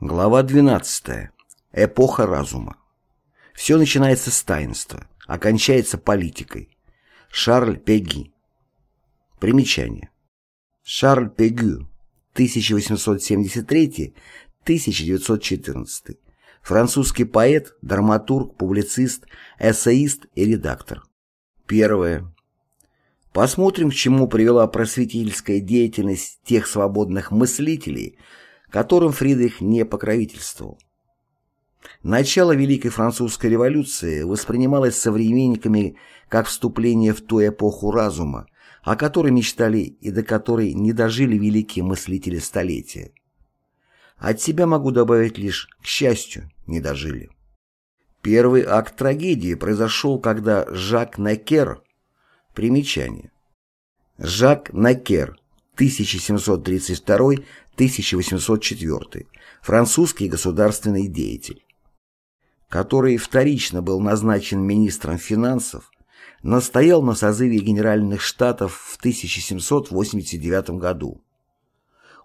Глава 12. Эпоха разума. Все начинается с таинства, окончается политикой. Шарль Пеги. Примечание. Шарль Пегю, 1873-1914. Французский поэт, драматург, публицист, эссеист и редактор. Первое. Посмотрим, к чему привела просветительская деятельность тех свободных мыслителей, которым Фридрих не покровительствовал. Начало Великой Французской революции воспринималось современниками как вступление в ту эпоху разума, о которой мечтали и до которой не дожили великие мыслители столетия. От себя могу добавить лишь «к счастью, не дожили». Первый акт трагедии произошел, когда Жак Накер, примечание, Жак Накер, 1732-1804, французский государственный деятель, который вторично был назначен министром финансов, настоял на созыве Генеральных Штатов в 1789 году.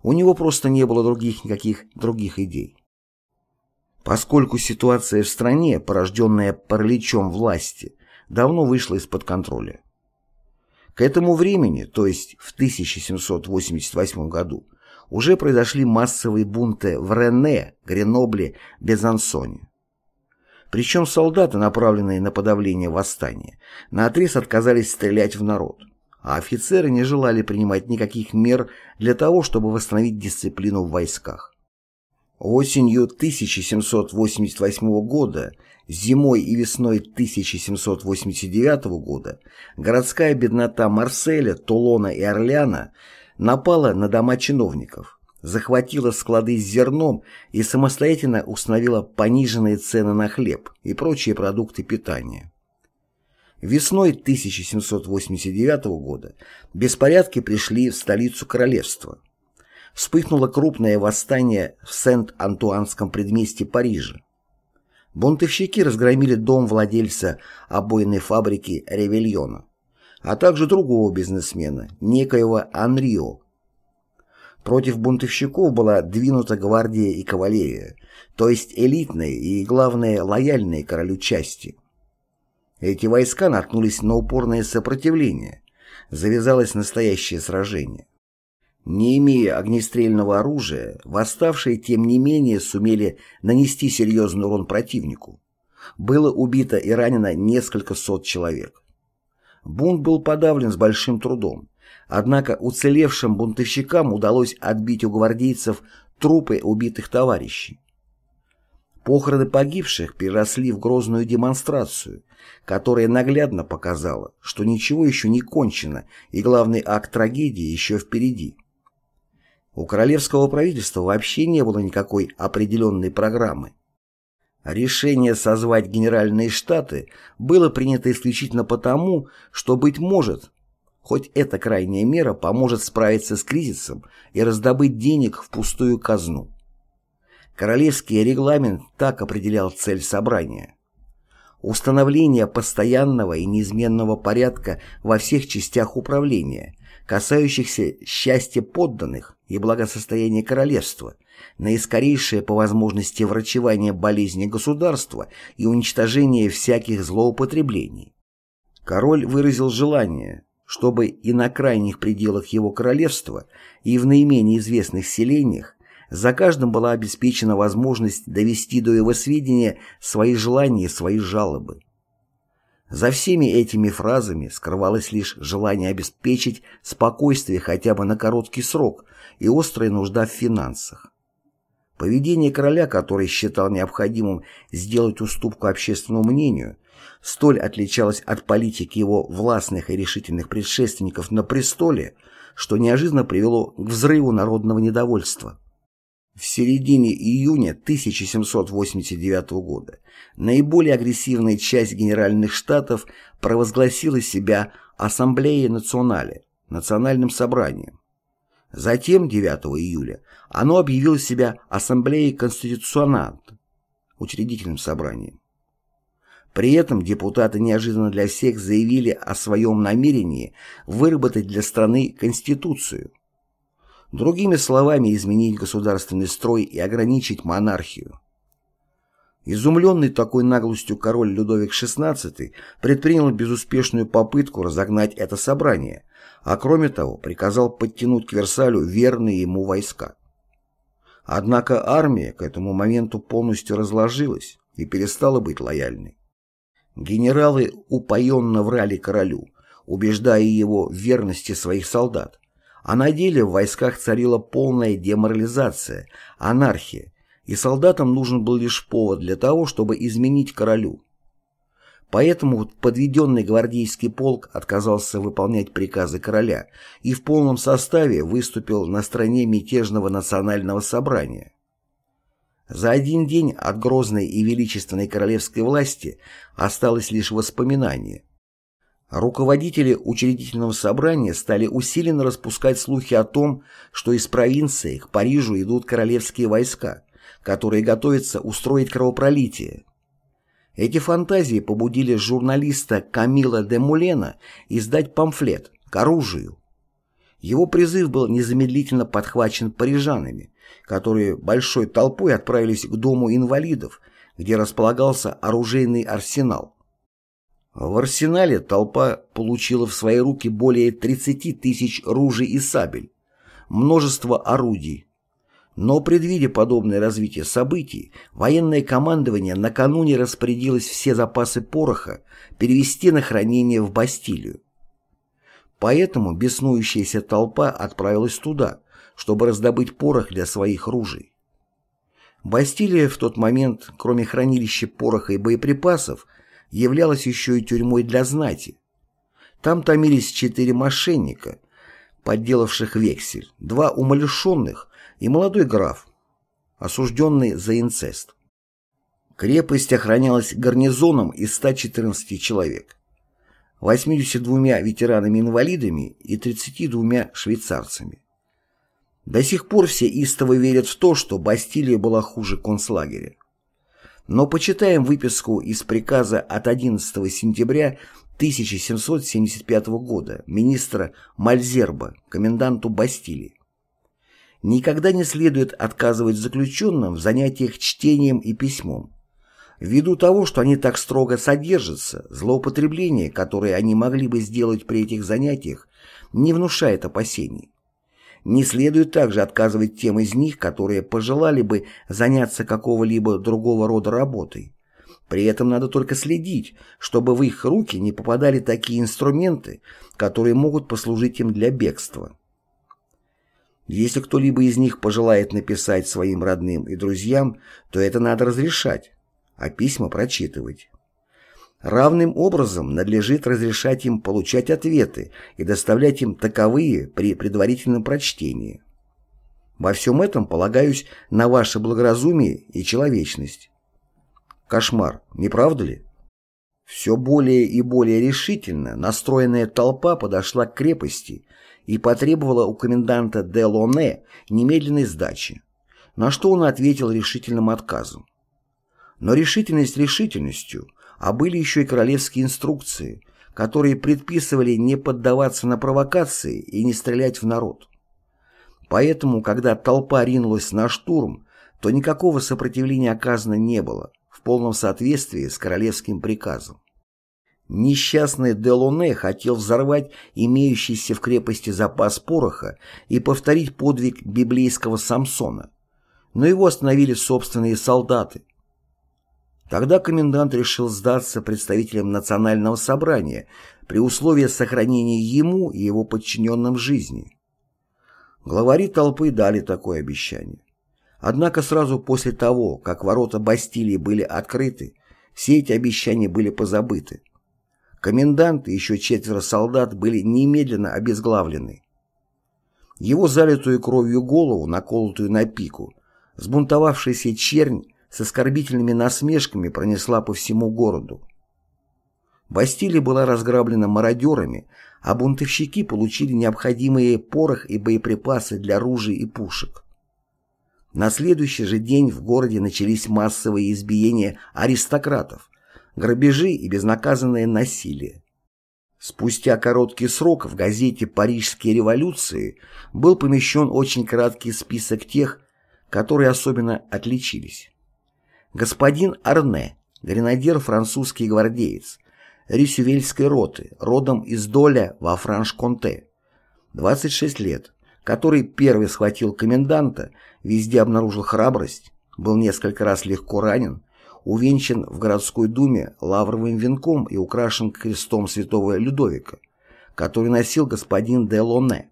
У него просто не было других никаких других идей. Поскольку ситуация в стране, порожденная параличом власти, давно вышла из-под контроля. К этому времени, то есть в 1788 году, уже произошли массовые бунты в Рене, Гренобле, Безансоне. Причем солдаты, направленные на подавление восстания, наотрез отказались стрелять в народ, а офицеры не желали принимать никаких мер для того, чтобы восстановить дисциплину в войсках. Осенью 1788 года Зимой и весной 1789 года городская беднота Марселя, Тулона и Орляна напала на дома чиновников, захватила склады с зерном и самостоятельно установила пониженные цены на хлеб и прочие продукты питания. Весной 1789 года беспорядки пришли в столицу королевства. Вспыхнуло крупное восстание в Сент-Антуанском предместье Парижа. Бунтовщики разгромили дом владельца обойной фабрики «Ревельона», а также другого бизнесмена, некоего Анрио. Против бунтовщиков была двинута гвардия и кавалерия, то есть элитные и, главное, лояльные королю части. Эти войска наткнулись на упорное сопротивление. Завязалось настоящее сражение. Не имея огнестрельного оружия, восставшие тем не менее сумели нанести серьезный урон противнику. Было убито и ранено несколько сот человек. Бунт был подавлен с большим трудом, однако уцелевшим бунтовщикам удалось отбить у гвардейцев трупы убитых товарищей. Похороны погибших переросли в грозную демонстрацию, которая наглядно показала, что ничего еще не кончено и главный акт трагедии еще впереди. У королевского правительства вообще не было никакой определенной программы. Решение созвать Генеральные Штаты было принято исключительно потому, что, быть может, хоть эта крайняя мера поможет справиться с кризисом и раздобыть денег в пустую казну. Королевский регламент так определял цель собрания. Установление постоянного и неизменного порядка во всех частях управления, касающихся счастья подданных и благосостояния королевства, наискорейшее по возможности врачевание болезни государства и уничтожение всяких злоупотреблений. Король выразил желание, чтобы и на крайних пределах его королевства, и в наименее известных селениях за каждым была обеспечена возможность довести до его сведения свои желания и свои жалобы. За всеми этими фразами скрывалось лишь желание обеспечить спокойствие хотя бы на короткий срок и острая нужда в финансах. Поведение короля, который считал необходимым сделать уступку общественному мнению, столь отличалось от политики его властных и решительных предшественников на престоле, что неожиданно привело к взрыву народного недовольства. В середине июня 1789 года наиболее агрессивная часть Генеральных Штатов провозгласила себя Ассамблеей Национале, национальным собранием. Затем, 9 июля, оно объявило себя Ассамблеей Конституционант, учредительным собранием. При этом депутаты неожиданно для всех заявили о своем намерении выработать для страны Конституцию – Другими словами, изменить государственный строй и ограничить монархию. Изумленный такой наглостью король Людовик XVI предпринял безуспешную попытку разогнать это собрание, а кроме того приказал подтянуть к Версалю верные ему войска. Однако армия к этому моменту полностью разложилась и перестала быть лояльной. Генералы упоенно врали королю, убеждая его в верности своих солдат, а на деле в войсках царила полная деморализация, анархия, и солдатам нужен был лишь повод для того, чтобы изменить королю. Поэтому подведенный гвардейский полк отказался выполнять приказы короля и в полном составе выступил на стороне мятежного национального собрания. За один день от грозной и величественной королевской власти осталось лишь воспоминание. Руководители учредительного собрания стали усиленно распускать слухи о том, что из провинции к Парижу идут королевские войска – которые готовятся устроить кровопролитие. Эти фантазии побудили журналиста Камила де Мулена издать памфлет «К оружию». Его призыв был незамедлительно подхвачен парижанами, которые большой толпой отправились к Дому инвалидов, где располагался оружейный арсенал. В арсенале толпа получила в свои руки более 30 тысяч ружей и сабель, множество орудий, но предвидя подобное развитие событий, военное командование накануне распорядилось все запасы пороха перевести на хранение в Бастилию. Поэтому беснующаяся толпа отправилась туда, чтобы раздобыть порох для своих ружей. Бастилия в тот момент, кроме хранилища пороха и боеприпасов, являлась еще и тюрьмой для знати. Там томились четыре мошенника, подделавших вексель, два умалишенных, и молодой граф, осужденный за инцест. Крепость охранялась гарнизоном из 114 человек, 82 ветеранами-инвалидами и 32 швейцарцами. До сих пор все истово верят в то, что Бастилия была хуже концлагеря. Но почитаем выписку из приказа от 11 сентября 1775 года министра Мальзерба, коменданту Бастилии. Никогда не следует отказывать заключенным в занятиях чтением и письмом. Ввиду того, что они так строго содержатся, злоупотребление, которое они могли бы сделать при этих занятиях, не внушает опасений. Не следует также отказывать тем из них, которые пожелали бы заняться какого-либо другого рода работой. При этом надо только следить, чтобы в их руки не попадали такие инструменты, которые могут послужить им для бегства. Если кто-либо из них пожелает написать своим родным и друзьям, то это надо разрешать, а письма прочитывать. Равным образом надлежит разрешать им получать ответы и доставлять им таковые при предварительном прочтении. Во всем этом полагаюсь на ваше благоразумие и человечность. Кошмар, не правда ли? Все более и более решительно настроенная толпа подошла к крепости и потребовала у коменданта де Лоне немедленной сдачи, на что он ответил решительным отказом. Но решительность решительностью, а были еще и королевские инструкции, которые предписывали не поддаваться на провокации и не стрелять в народ. Поэтому, когда толпа ринулась на штурм, то никакого сопротивления оказано не было, в полном соответствии с королевским приказом. Несчастный Делоне хотел взорвать имеющийся в крепости запас пороха и повторить подвиг библейского Самсона, но его остановили собственные солдаты. Тогда комендант решил сдаться представителям национального собрания при условии сохранения ему и его подчиненным жизни. Главари толпы дали такое обещание. Однако сразу после того, как ворота Бастилии были открыты, все эти обещания были позабыты. Комендант и еще четверо солдат были немедленно обезглавлены. Его залитую кровью голову, наколотую на пику, сбунтовавшаяся чернь с оскорбительными насмешками пронесла по всему городу. Бастилия была разграблена мародерами, а бунтовщики получили необходимые порох и боеприпасы для ружей и пушек. На следующий же день в городе начались массовые избиения аристократов, грабежи и безнаказанное насилие. Спустя короткий срок в газете «Парижские революции» был помещен очень краткий список тех, которые особенно отличились. Господин Арне, гренадер французский гвардеец, Рюсювельской роты, родом из Доля во Франш-Конте, 26 лет, который первый схватил коменданта, везде обнаружил храбрость, был несколько раз легко ранен, увенчан в городской думе лавровым венком и украшен крестом святого Людовика, который носил господин де Лоне.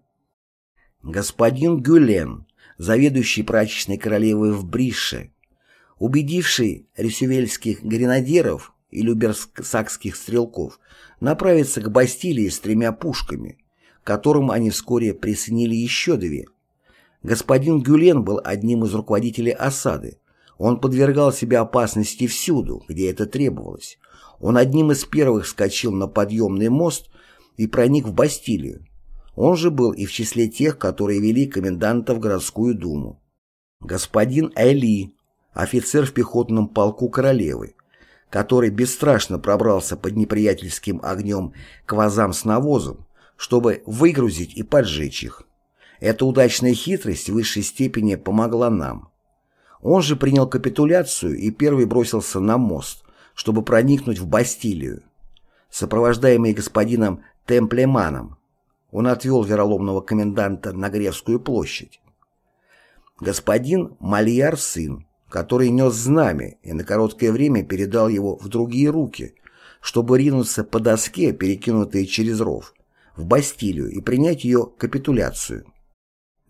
Господин Гюлен, заведующий прачечной королевой в Брише, убедивший ресювельских гренадеров и люберсакских стрелков направиться к Бастилии с тремя пушками, к которым они вскоре присоединили еще две. Господин Гюлен был одним из руководителей осады. Он подвергал себя опасности всюду, где это требовалось. Он одним из первых скачал на подъемный мост и проник в Бастилию. Он же был и в числе тех, которые вели коменданта в городскую думу. Господин Эли, офицер в пехотном полку королевы, который бесстрашно пробрался под неприятельским огнем к вазам с навозом, чтобы выгрузить и поджечь их. Эта удачная хитрость в высшей степени помогла нам. Он же принял капитуляцию и первый бросился на мост, чтобы проникнуть в Бастилию. Сопровождаемый господином Темплеманом, он отвел вероломного коменданта на Гревскую площадь. Господин Мальяр сын, который нес знамя и на короткое время передал его в другие руки, чтобы ринуться по доске, перекинутой через ров, в Бастилию и принять ее капитуляцию.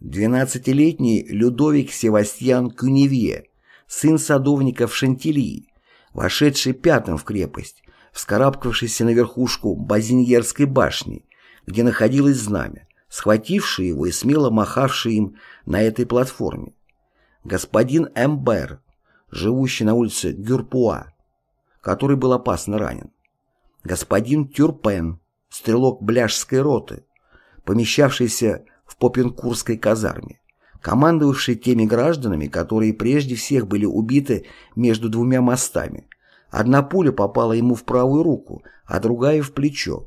Двенадцатилетний Людовик Севастьян Кюневье, сын садовника в Шантильи, вошедший пятым в крепость, вскарабкавшийся на верхушку Базиньерской башни, где находилось знамя, схвативший его и смело махавший им на этой платформе. Господин Эмбер, живущий на улице Гюрпуа, который был опасно ранен. Господин Тюрпен, стрелок Бляжской роты, помещавшийся в Попенкурской казарме, командовавший теми гражданами, которые прежде всех были убиты между двумя мостами. Одна пуля попала ему в правую руку, а другая в плечо.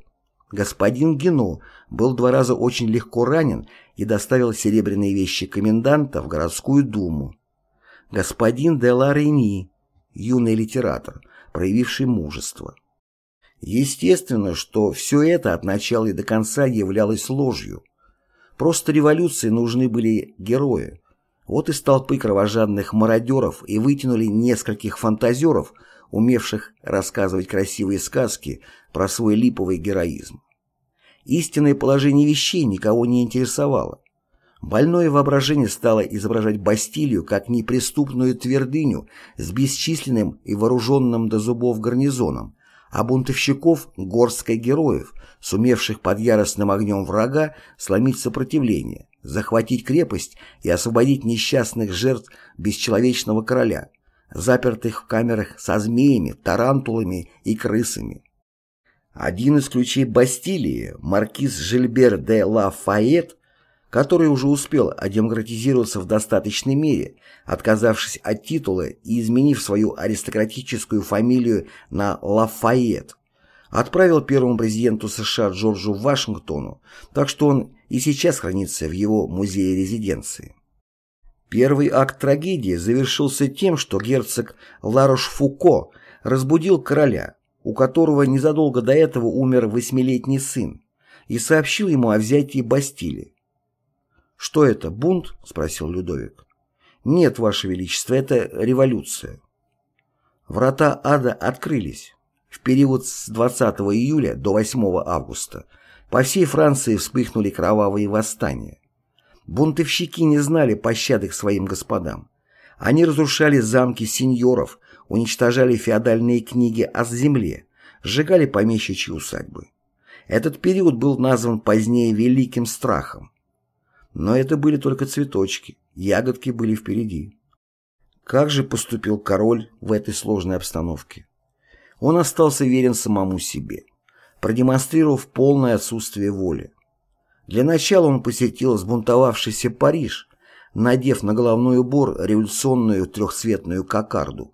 Господин Гено был два раза очень легко ранен и доставил серебряные вещи коменданта в городскую думу. Господин де Ларени, юный литератор, проявивший мужество. Естественно, что все это от начала и до конца являлось ложью. Просто революции нужны были герои. Вот из толпы кровожадных мародеров и вытянули нескольких фантазеров, умевших рассказывать красивые сказки про свой липовый героизм. Истинное положение вещей никого не интересовало. Больное воображение стало изображать Бастилию как неприступную твердыню с бесчисленным и вооруженным до зубов гарнизоном, а бунтовщиков – горсткой героев, сумевших под яростным огнем врага сломить сопротивление, захватить крепость и освободить несчастных жертв бесчеловечного короля, запертых в камерах со змеями, тарантулами и крысами. Один из ключей Бастилии, маркиз Жильбер де Ла Файет, который уже успел одемократизироваться в достаточной мере, отказавшись от титула и изменив свою аристократическую фамилию на Лафайет, отправил первому президенту США Джорджу Вашингтону, так что он и сейчас хранится в его музее-резиденции. Первый акт трагедии завершился тем, что герцог Ларош-Фуко разбудил короля, у которого незадолго до этого умер восьмилетний сын, и сообщил ему о взятии Бастилии. «Что это, бунт?» — спросил Людовик. «Нет, Ваше Величество, это революция». Врата ада открылись. В период с 20 июля до 8 августа по всей Франции вспыхнули кровавые восстания. Бунтовщики не знали пощады к своим господам. Они разрушали замки сеньоров, уничтожали феодальные книги о земле, сжигали помещичьи усадьбы. Этот период был назван позднее Великим Страхом. Но это были только цветочки, ягодки были впереди. Как же поступил король в этой сложной обстановке? Он остался верен самому себе, продемонстрировав полное отсутствие воли. Для начала он посетил сбунтовавшийся Париж, надев на головной убор революционную трехцветную кокарду.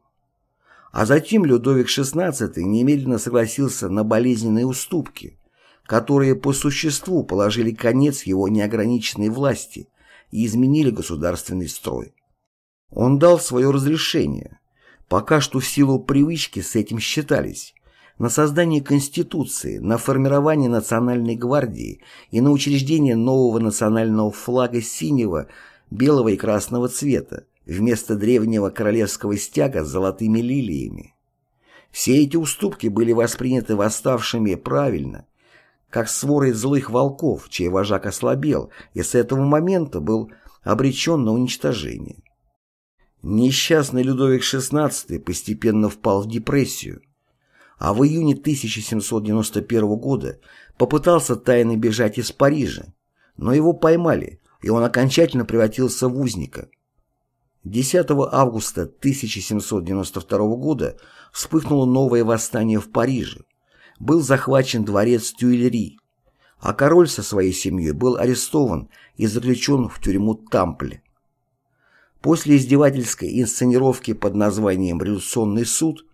А затем Людовик XVI немедленно согласился на болезненные уступки, которые по существу положили конец его неограниченной власти и изменили государственный строй. Он дал свое разрешение, пока что в силу привычки с этим считались, на создание Конституции, на формирование Национальной гвардии и на учреждение нового национального флага синего, белого и красного цвета вместо древнего королевского стяга с золотыми лилиями. Все эти уступки были восприняты восставшими правильно, как сворой злых волков, чей вожак ослабел и с этого момента был обречен на уничтожение. Несчастный Людовик XVI постепенно впал в депрессию, а в июне 1791 года попытался тайно бежать из Парижа, но его поймали, и он окончательно превратился в узника. 10 августа 1792 года вспыхнуло новое восстание в Париже, был захвачен дворец Тюильри, а король со своей семьей был арестован и заключен в тюрьму Тампле. После издевательской инсценировки под названием «Революционный суд»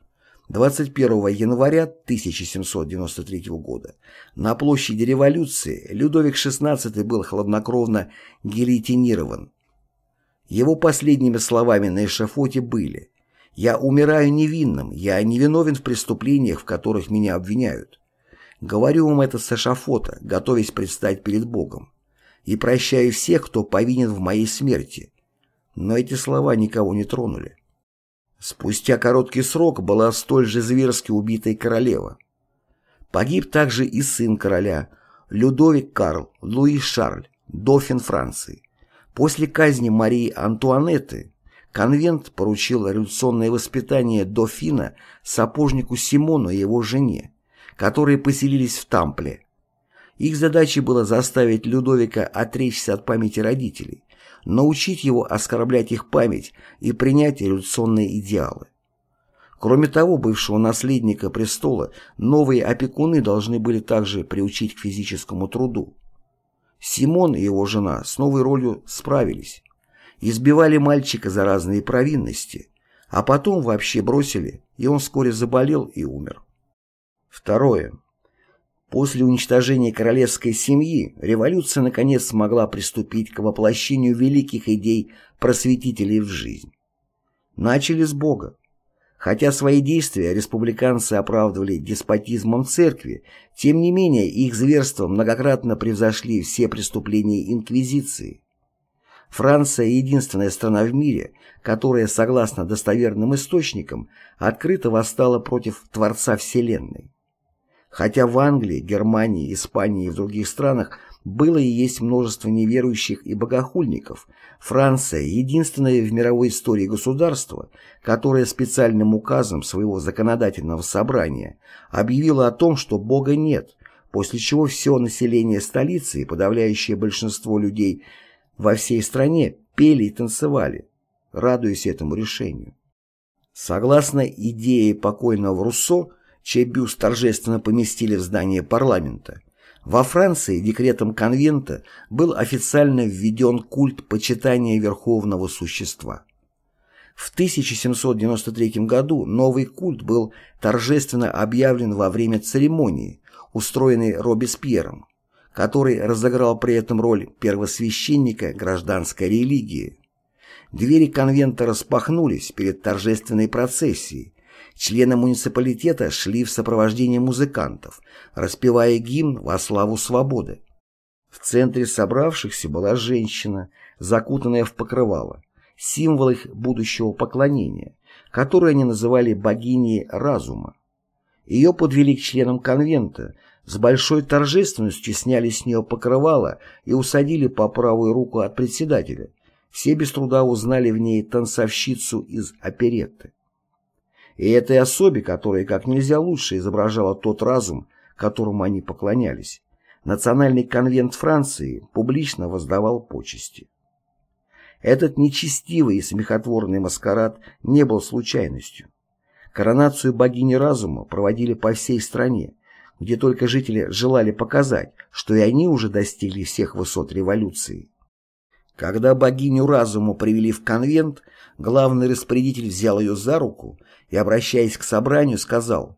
21 января 1793 года на площади революции Людовик XVI был хладнокровно гильотинирован. Его последними словами на эшафоте были я умираю невинным, я не виновен в преступлениях, в которых меня обвиняют. Говорю вам это с эшафота, готовясь предстать перед Богом. И прощаю всех, кто повинен в моей смерти. Но эти слова никого не тронули. Спустя короткий срок была столь же зверски убита и королева. Погиб также и сын короля, Людовик Карл, Луи Шарль, дофин Франции. После казни Марии Антуанетты Конвент поручил революционное воспитание дофина сапожнику Симону и его жене, которые поселились в Тампле. Их задачей было заставить Людовика отречься от памяти родителей, научить его оскорблять их память и принять революционные идеалы. Кроме того, бывшего наследника престола новые опекуны должны были также приучить к физическому труду. Симон и его жена с новой ролью справились избивали мальчика за разные провинности, а потом вообще бросили, и он вскоре заболел и умер. Второе. После уничтожения королевской семьи революция наконец смогла приступить к воплощению великих идей просветителей в жизнь. Начали с Бога. Хотя свои действия республиканцы оправдывали деспотизмом церкви, тем не менее их зверства многократно превзошли все преступления инквизиции. Франция – единственная страна в мире, которая, согласно достоверным источникам, открыто восстала против Творца Вселенной. Хотя в Англии, Германии, Испании и в других странах было и есть множество неверующих и богохульников, Франция – единственное в мировой истории государство, которое специальным указом своего законодательного собрания объявило о том, что Бога нет, после чего все население столицы и подавляющее большинство людей – во всей стране пели и танцевали, радуясь этому решению. Согласно идее покойного Руссо, чей бюст торжественно поместили в здание парламента, во Франции декретом конвента был официально введен культ почитания верховного существа. В 1793 году новый культ был торжественно объявлен во время церемонии, устроенной Робеспьером, который разыграл при этом роль первосвященника гражданской религии. Двери конвента распахнулись перед торжественной процессией. Члены муниципалитета шли в сопровождении музыкантов, распевая гимн во славу свободы. В центре собравшихся была женщина, закутанная в покрывало, символ их будущего поклонения, которую они называли богиней разума. Ее подвели к членам конвента, с большой торжественностью сняли с нее покрывало и усадили по правую руку от председателя. Все без труда узнали в ней танцовщицу из оперетты. И этой особе, которая как нельзя лучше изображала тот разум, которому они поклонялись, Национальный конвент Франции публично воздавал почести. Этот нечестивый и смехотворный маскарад не был случайностью. Коронацию богини разума проводили по всей стране, где только жители желали показать, что и они уже достигли всех высот революции. Когда богиню разуму привели в конвент, главный распорядитель взял ее за руку и, обращаясь к собранию, сказал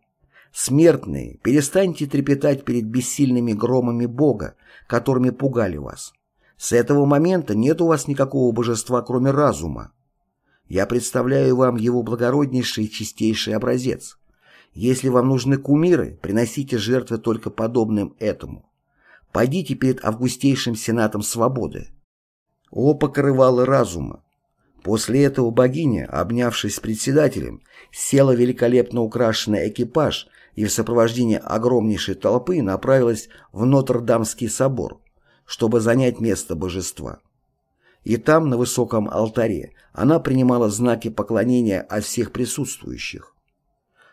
Смертные, перестаньте трепетать перед бессильными громами Бога, которыми пугали вас. С этого момента нет у вас никакого божества, кроме разума. Я представляю вам его благороднейший и чистейший образец. Если вам нужны кумиры, приносите жертвы только подобным этому. Пойдите перед августейшим сенатом свободы. О покрывало разума! После этого богиня, обнявшись с председателем, села великолепно украшенный экипаж и в сопровождении огромнейшей толпы направилась в Нотр-Дамский собор, чтобы занять место божества. И там, на высоком алтаре, она принимала знаки поклонения от всех присутствующих.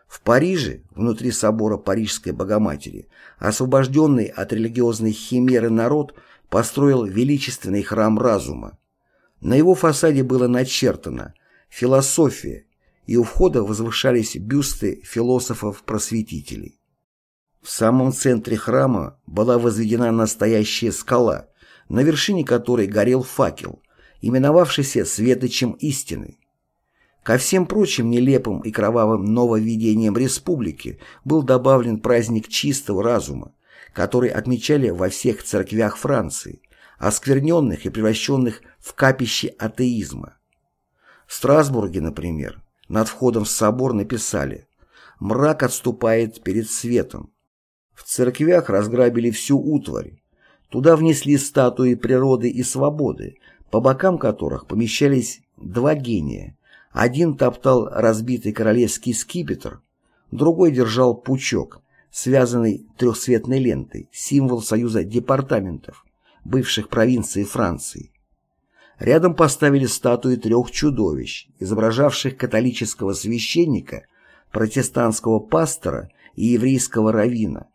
В Париже, внутри собора Парижской Богоматери, освобожденный от религиозной химеры народ построил величественный храм разума. На его фасаде было начертано «Философия», и у входа возвышались бюсты философов-просветителей. В самом центре храма была возведена настоящая скала, на вершине которой горел факел, именовавшийся Светочем истины. Ко всем прочим нелепым и кровавым нововведениям республики был добавлен праздник чистого разума, который отмечали во всех церквях Франции, оскверненных и превращенных в капище атеизма. В Страсбурге, например, над входом в собор написали «Мрак отступает перед светом». В церквях разграбили всю утварь. Туда внесли статуи природы и свободы, по бокам которых помещались два гения один топтал разбитый королевский скипетр, другой держал пучок, связанный трехцветной лентой, символ союза департаментов, бывших провинций Франции. Рядом поставили статуи трех чудовищ, изображавших католического священника, протестантского пастора и еврейского раввина.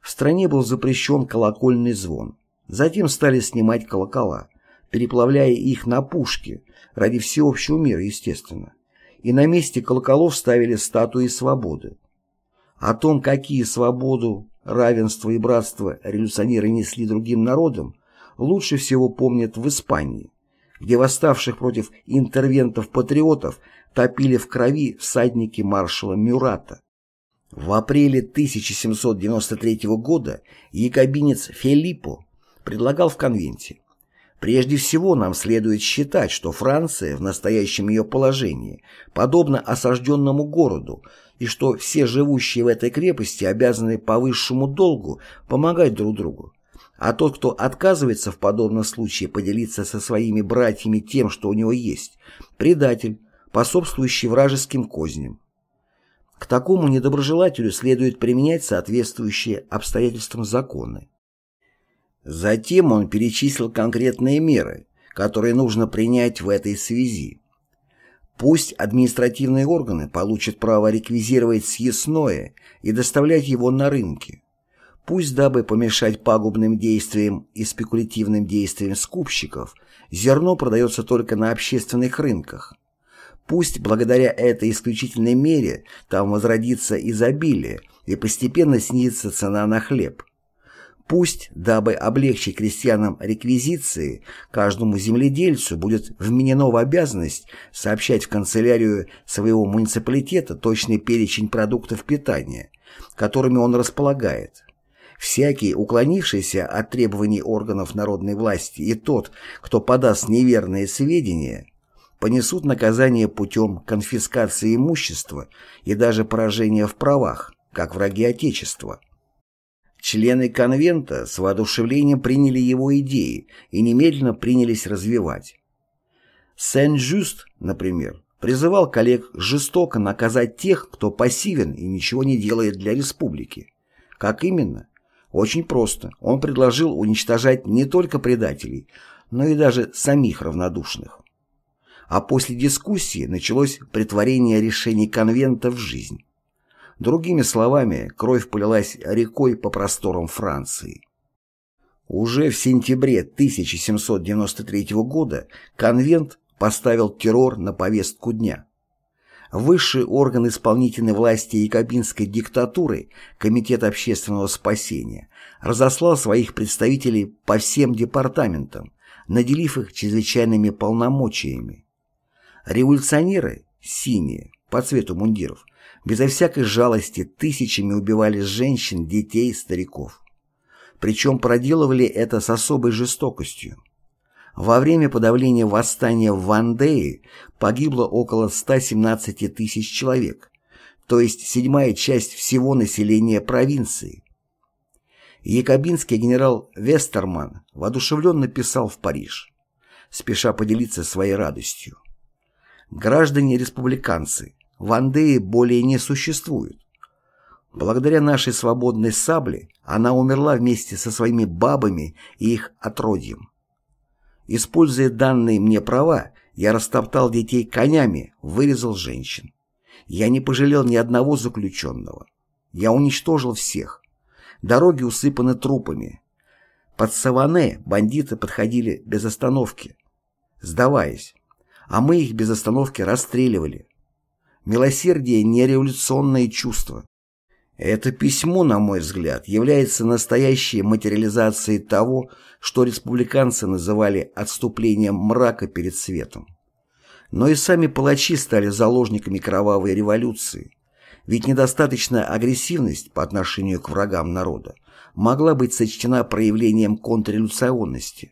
В стране был запрещен колокольный звон. Затем стали снимать колокола, переплавляя их на пушки, ради всеобщего мира, естественно, и на месте колоколов ставили статуи свободы. О том, какие свободу, равенство и братство революционеры несли другим народам, лучше всего помнят в Испании, где восставших против интервентов-патриотов топили в крови всадники маршала Мюрата. В апреле 1793 года якобинец Фелиппо предлагал в конвенте Прежде всего нам следует считать, что Франция в настоящем ее положении подобна осажденному городу, и что все живущие в этой крепости обязаны по высшему долгу помогать друг другу. А тот, кто отказывается в подобном случае поделиться со своими братьями тем, что у него есть, предатель, пособствующий вражеским козням. К такому недоброжелателю следует применять соответствующие обстоятельствам законы. Затем он перечислил конкретные меры, которые нужно принять в этой связи. Пусть административные органы получат право реквизировать съестное и доставлять его на рынки. Пусть, дабы помешать пагубным действиям и спекулятивным действиям скупщиков, зерно продается только на общественных рынках. Пусть благодаря этой исключительной мере там возродится изобилие и постепенно снизится цена на хлеб. Пусть, дабы облегчить крестьянам реквизиции, каждому земледельцу будет вменено в обязанность сообщать в канцелярию своего муниципалитета точный перечень продуктов питания, которыми он располагает. Всякий, уклонившийся от требований органов народной власти и тот, кто подаст неверные сведения, понесут наказание путем конфискации имущества и даже поражения в правах, как враги Отечества. Члены конвента с воодушевлением приняли его идеи и немедленно принялись развивать. Сен-Жюст, например, призывал коллег жестоко наказать тех, кто пассивен и ничего не делает для республики. Как именно? Очень просто. Он предложил уничтожать не только предателей, но и даже самих равнодушных. А после дискуссии началось притворение решений конвента в жизнь. Другими словами, кровь полилась рекой по просторам Франции. Уже в сентябре 1793 года конвент поставил террор на повестку дня. Высший орган исполнительной власти якобинской диктатуры, Комитет общественного спасения, разослал своих представителей по всем департаментам, наделив их чрезвычайными полномочиями. Революционеры, синие, по цвету мундиров, Безо всякой жалости тысячами убивали женщин, детей, стариков. Причем проделывали это с особой жестокостью. Во время подавления восстания в Вандее погибло около 117 тысяч человек, то есть седьмая часть всего населения провинции. Якобинский генерал Вестерман воодушевленно писал в Париж, спеша поделиться своей радостью. «Граждане-республиканцы, Вандеи более не существует. Благодаря нашей свободной сабле она умерла вместе со своими бабами и их отродьем. Используя данные мне права, я растоптал детей конями, вырезал женщин. Я не пожалел ни одного заключенного. Я уничтожил всех. Дороги усыпаны трупами. Под Саване бандиты подходили без остановки, сдаваясь, а мы их без остановки расстреливали. Милосердие – не революционное чувство. Это письмо, на мой взгляд, является настоящей материализацией того, что республиканцы называли отступлением мрака перед светом. Но и сами палачи стали заложниками кровавой революции. Ведь недостаточная агрессивность по отношению к врагам народа могла быть сочтена проявлением контрреволюционности.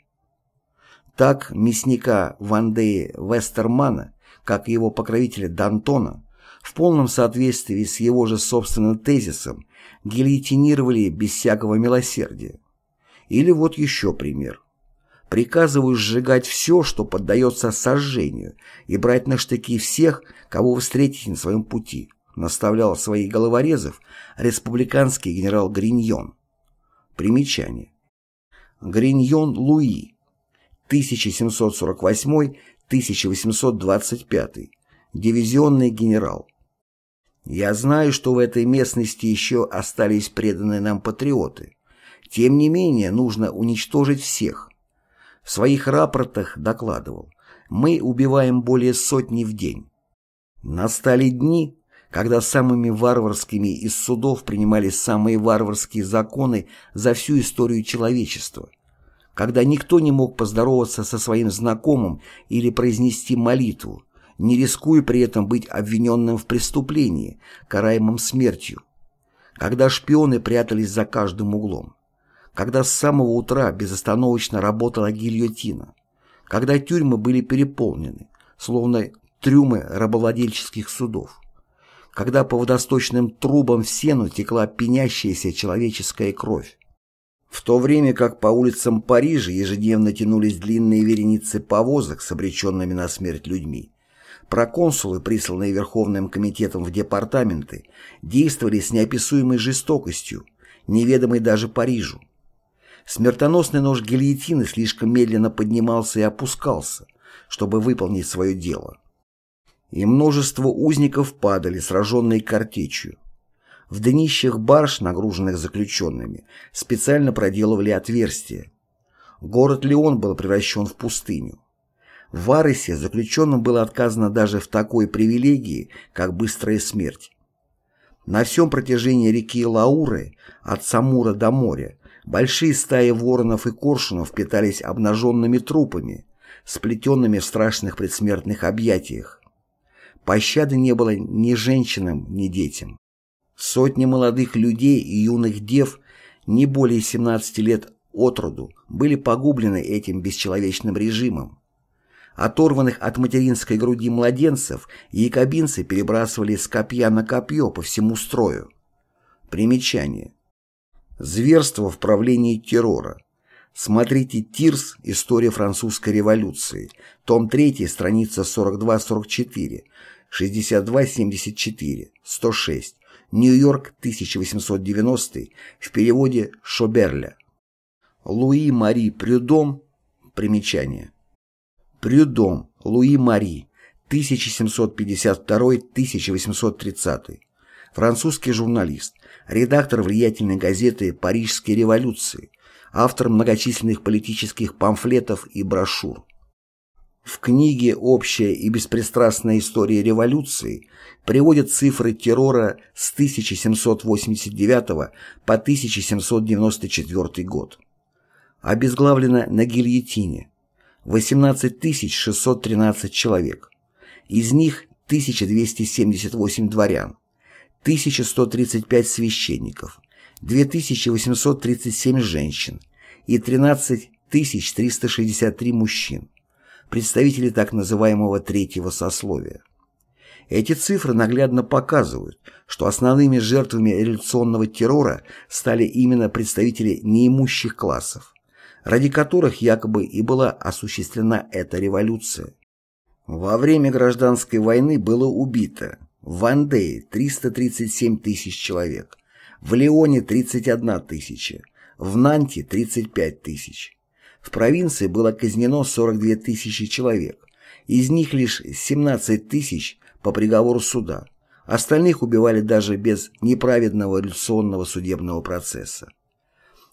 Так мясника Вандея Вестермана, как и его покровителя Д'Антона, в полном соответствии с его же собственным тезисом, гильотинировали без всякого милосердия. Или вот еще пример. Приказываю сжигать все, что поддается сожжению, и брать на штыки всех, кого вы встретите на своем пути, наставлял своих головорезов республиканский генерал Гриньон. Примечание. Гриньон Луи, 1748-1825, дивизионный генерал. Я знаю, что в этой местности еще остались преданные нам патриоты. Тем не менее, нужно уничтожить всех. В своих рапортах докладывал, мы убиваем более сотни в день. Настали дни, когда самыми варварскими из судов принимали самые варварские законы за всю историю человечества, когда никто не мог поздороваться со своим знакомым или произнести молитву, не рискуя при этом быть обвиненным в преступлении, караемым смертью, когда шпионы прятались за каждым углом, когда с самого утра безостановочно работала гильотина, когда тюрьмы были переполнены, словно трюмы рабовладельческих судов, когда по водосточным трубам в сену текла пенящаяся человеческая кровь, в то время как по улицам Парижа ежедневно тянулись длинные вереницы повозок с обреченными на смерть людьми, Проконсулы, присланные Верховным комитетом в департаменты, действовали с неописуемой жестокостью, неведомой даже Парижу. Смертоносный нож гильотины слишком медленно поднимался и опускался, чтобы выполнить свое дело. И множество узников падали, сраженные картечью. В днищах барж, нагруженных заключенными, специально проделывали отверстия. Город Леон был превращен в пустыню. В Аресе заключенным было отказано даже в такой привилегии, как быстрая смерть. На всем протяжении реки Лауры, от Самура до моря, большие стаи воронов и коршунов питались обнаженными трупами, сплетенными в страшных предсмертных объятиях. Пощады не было ни женщинам, ни детям. Сотни молодых людей и юных дев, не более 17 лет от роду, были погублены этим бесчеловечным режимом. Оторванных от материнской груди младенцев якобинцы перебрасывали с копья на копье по всему строю. Примечание. Зверство в правлении террора. Смотрите «Тирс. История французской революции». Том 3, страница 42-44, 62-74, 106. Нью-Йорк, 1890 в переводе Шоберля. Луи Мари Прюдом. Примечание. Прюдом, Луи Мари, 1752-1830. Французский журналист, редактор влиятельной газеты «Парижские революции», автор многочисленных политических памфлетов и брошюр. В книге «Общая и беспристрастная история революции» приводят цифры террора с 1789 по 1794 год. Обезглавлено на гильотине. 18 613 человек. Из них 1278 дворян, 1135 священников, 2837 женщин и 13 363 мужчин, представители так называемого третьего сословия. Эти цифры наглядно показывают, что основными жертвами революционного террора стали именно представители неимущих классов, ради которых якобы и была осуществлена эта революция. Во время гражданской войны было убито в Вандее 337 тысяч человек, в Лионе 31 тысяча, в Нанте 35 тысяч. В провинции было казнено 42 тысячи человек, из них лишь 17 тысяч по приговору суда. Остальных убивали даже без неправедного революционного судебного процесса.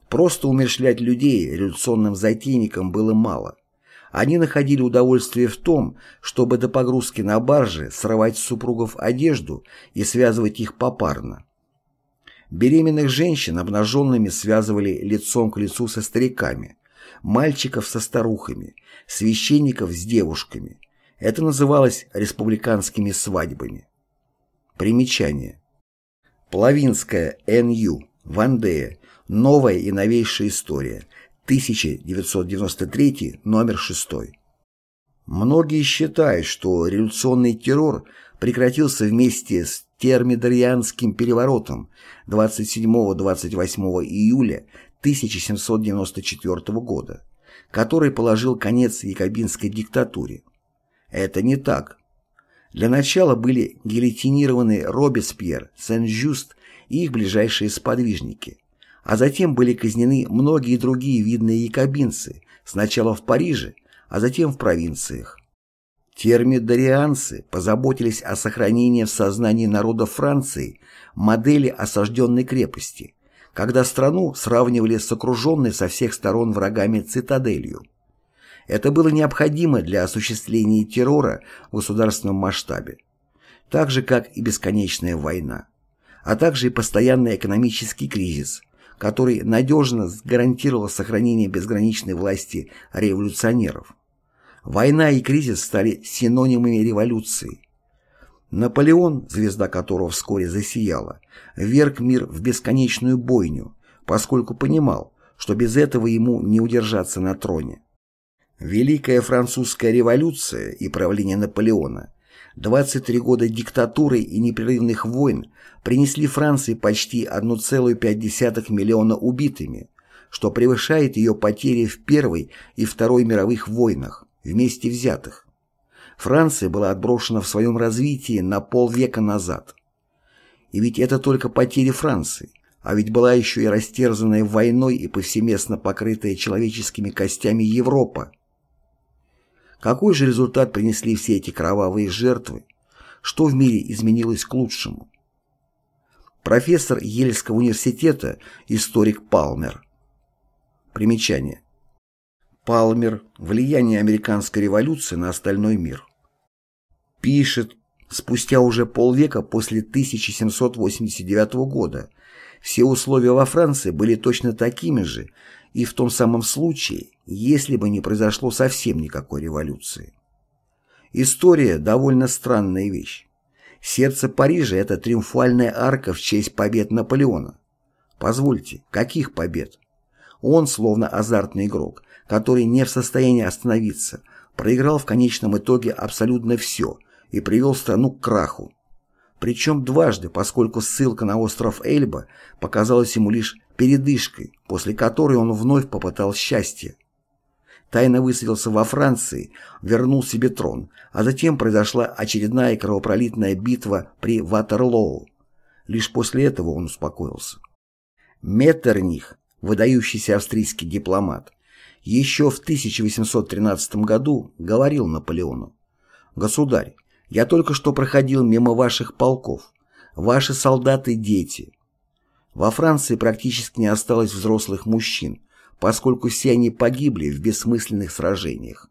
Просто умершлять людей революционным затейникам было мало. Они находили удовольствие в том, чтобы до погрузки на барже срывать с супругов одежду и связывать их попарно. Беременных женщин обнаженными связывали лицом к лицу со стариками, мальчиков со старухами, священников с девушками, это называлось республиканскими свадьбами. Примечание. Плавинская Н.Ю. Вандея. Новая и новейшая история. 1993, номер 6. Многие считают, что революционный террор прекратился вместе с термидорианским переворотом 27-28 июля 1794 года, который положил конец якобинской диктатуре. Это не так. Для начала были гильотинированы Робеспьер, Сен-Жюст и их ближайшие сподвижники, а затем были казнены многие другие видные якобинцы, сначала в Париже, а затем в провинциях. Термидорианцы позаботились о сохранении в сознании народа Франции модели осажденной крепости, когда страну сравнивали с окруженной со всех сторон врагами цитаделью. Это было необходимо для осуществления террора в государственном масштабе, так же как и бесконечная война, а также и постоянный экономический кризис, который надежно гарантировал сохранение безграничной власти революционеров. Война и кризис стали синонимами революции. Наполеон, звезда которого вскоре засияла, вверг мир в бесконечную бойню, поскольку понимал, что без этого ему не удержаться на троне. Великая французская революция и правление Наполеона, 23 года диктатуры и непрерывных войн принесли Франции почти 1,5 миллиона убитыми, что превышает ее потери в Первой и Второй мировых войнах, вместе взятых. Франция была отброшена в своем развитии на полвека назад. И ведь это только потери Франции, а ведь была еще и растерзанная войной и повсеместно покрытая человеческими костями Европа, какой же результат принесли все эти кровавые жертвы? Что в мире изменилось к лучшему? Профессор Ельского университета, историк Палмер. Примечание. Палмер. Влияние американской революции на остальной мир. Пишет, спустя уже полвека после 1789 года все условия во Франции были точно такими же, и в том самом случае, если бы не произошло совсем никакой революции. История – довольно странная вещь. Сердце Парижа – это триумфальная арка в честь побед Наполеона. Позвольте, каких побед? Он, словно азартный игрок, который не в состоянии остановиться, проиграл в конечном итоге абсолютно все и привел страну к краху. Причем дважды, поскольку ссылка на остров Эльба показалась ему лишь передышкой, после которой он вновь попытал счастье. Тайно высадился во Франции, вернул себе трон, а затем произошла очередная кровопролитная битва при Ватерлоу. Лишь после этого он успокоился. Меттерних, выдающийся австрийский дипломат, еще в 1813 году говорил Наполеону, «Государь, я только что проходил мимо ваших полков. Ваши солдаты – дети. Во Франции практически не осталось взрослых мужчин, поскольку все они погибли в бессмысленных сражениях.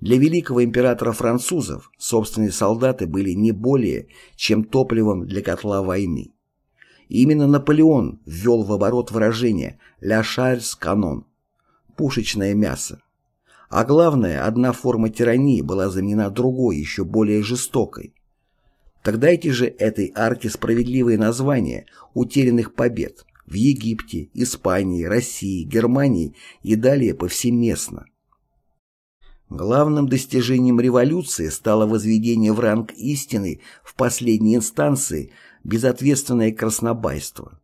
Для великого императора французов собственные солдаты были не более, чем топливом для котла войны. Именно Наполеон ввел в оборот выражение «ля шарс канон» – пушечное мясо. А главное, одна форма тирании была заменена другой, еще более жестокой. Так дайте же этой арке справедливые названия утерянных побед в Египте, Испании, России, Германии и далее повсеместно. Главным достижением революции стало возведение в ранг истины в последней инстанции безответственное краснобайство.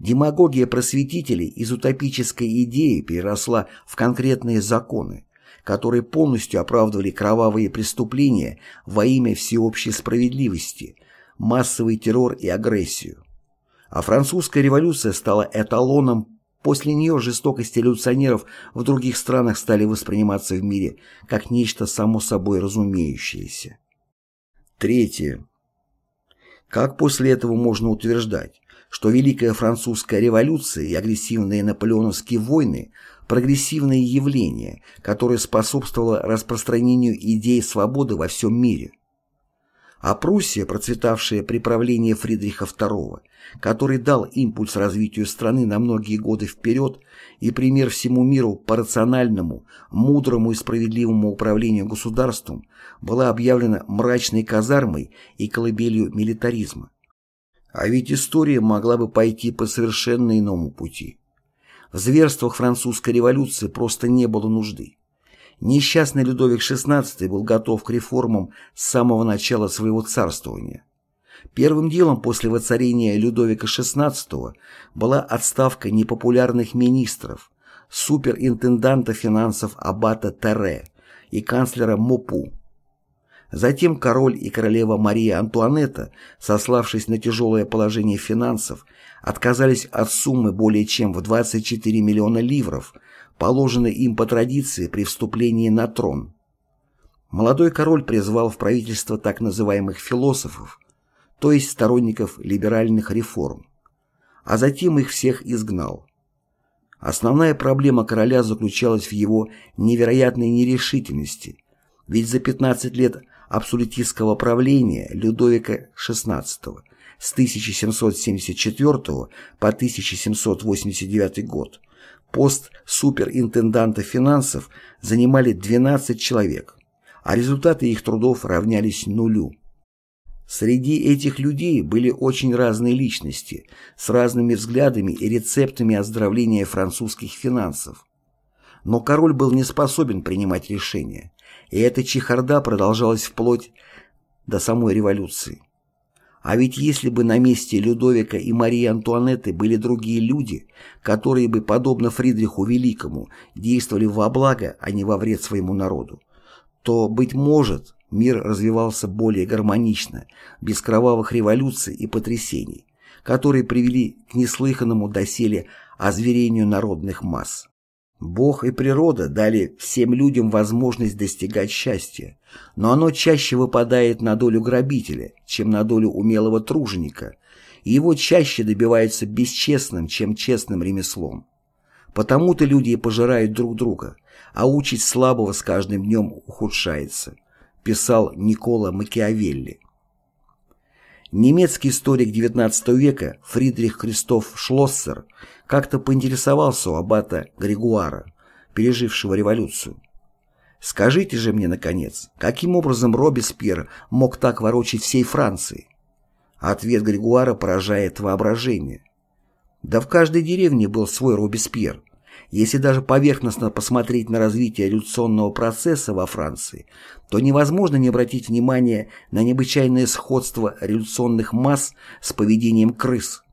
Демагогия просветителей из утопической идеи переросла в конкретные законы, которые полностью оправдывали кровавые преступления во имя всеобщей справедливости, массовый террор и агрессию. А французская революция стала эталоном После нее жестокости революционеров в других странах стали восприниматься в мире как нечто само собой разумеющееся. Третье. Как после этого можно утверждать, что Великая Французская революция и агрессивные наполеоновские войны – прогрессивные явления, которое способствовало распространению идей свободы во всем мире? А Пруссия, процветавшая при правлении Фридриха II, который дал импульс развитию страны на многие годы вперед и пример всему миру по рациональному, мудрому и справедливому управлению государством, была объявлена мрачной казармой и колыбелью милитаризма. А ведь история могла бы пойти по совершенно иному пути. В зверствах французской революции просто не было нужды. Несчастный Людовик XVI был готов к реформам с самого начала своего царствования. Первым делом после воцарения Людовика XVI была отставка непопулярных министров, суперинтенданта финансов Аббата Терре и канцлера Мопу. Затем король и королева Мария Антуанетта, сославшись на тяжелое положение финансов, отказались от суммы более чем в 24 миллиона ливров – положенный им по традиции при вступлении на трон. Молодой король призвал в правительство так называемых философов, то есть сторонников либеральных реформ, а затем их всех изгнал. Основная проблема короля заключалась в его невероятной нерешительности, ведь за 15 лет абсолютистского правления Людовика XVI с 1774 по 1789 год Пост суперинтенданта финансов занимали 12 человек, а результаты их трудов равнялись нулю. Среди этих людей были очень разные личности, с разными взглядами и рецептами оздоровления французских финансов. Но король был не способен принимать решения, и эта чехарда продолжалась вплоть до самой революции. А ведь если бы на месте Людовика и Марии Антуанетты были другие люди, которые бы, подобно Фридриху Великому, действовали во благо, а не во вред своему народу, то, быть может, мир развивался более гармонично, без кровавых революций и потрясений, которые привели к неслыханному доселе озверению народных масс. Бог и природа дали всем людям возможность достигать счастья, но оно чаще выпадает на долю грабителя, чем на долю умелого труженика, и его чаще добиваются бесчестным, чем честным ремеслом. Потому-то люди и пожирают друг друга, а участь слабого с каждым днем ухудшается, писал Никола Макиавелли. Немецкий историк XIX века Фридрих Кристоф Шлоссер как-то поинтересовался у аббата Григуара, пережившего революцию. «Скажите же мне, наконец, каким образом Робеспьер мог так ворочать всей Франции?» Ответ Григуара поражает воображение. Да в каждой деревне был свой Робеспьер. Если даже поверхностно посмотреть на развитие революционного процесса во Франции, то невозможно не обратить внимание на необычайное сходство революционных масс с поведением крыс.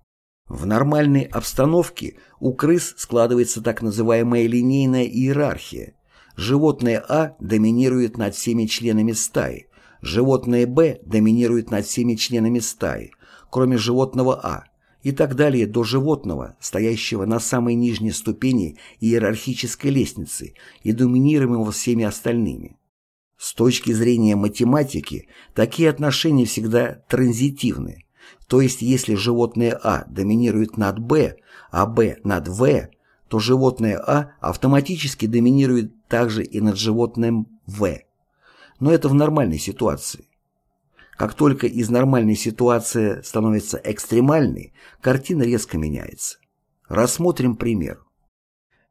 В нормальной обстановке у крыс складывается так называемая линейная иерархия. Животное А доминирует над всеми членами стаи, животное Б доминирует над всеми членами стаи, кроме животного А, и так далее до животного, стоящего на самой нижней ступени иерархической лестницы и доминируемого всеми остальными. С точки зрения математики, такие отношения всегда транзитивны, то есть если животное А доминирует над Б, а Б над В, то животное А автоматически доминирует также и над животным В. Но это в нормальной ситуации. Как только из нормальной ситуации становится экстремальной, картина резко меняется. Рассмотрим пример.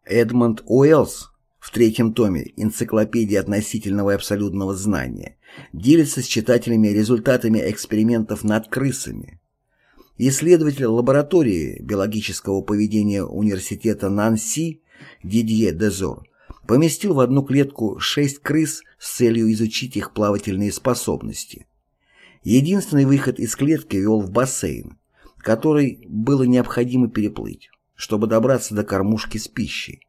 Эдмонд Уэллс в третьем томе «Энциклопедии относительного и абсолютного знания» делится с читателями результатами экспериментов над крысами. Исследователь лаборатории биологического поведения университета Нанси Дидье Дезор поместил в одну клетку шесть крыс с целью изучить их плавательные способности. Единственный выход из клетки вел в бассейн, который было необходимо переплыть, чтобы добраться до кормушки с пищей.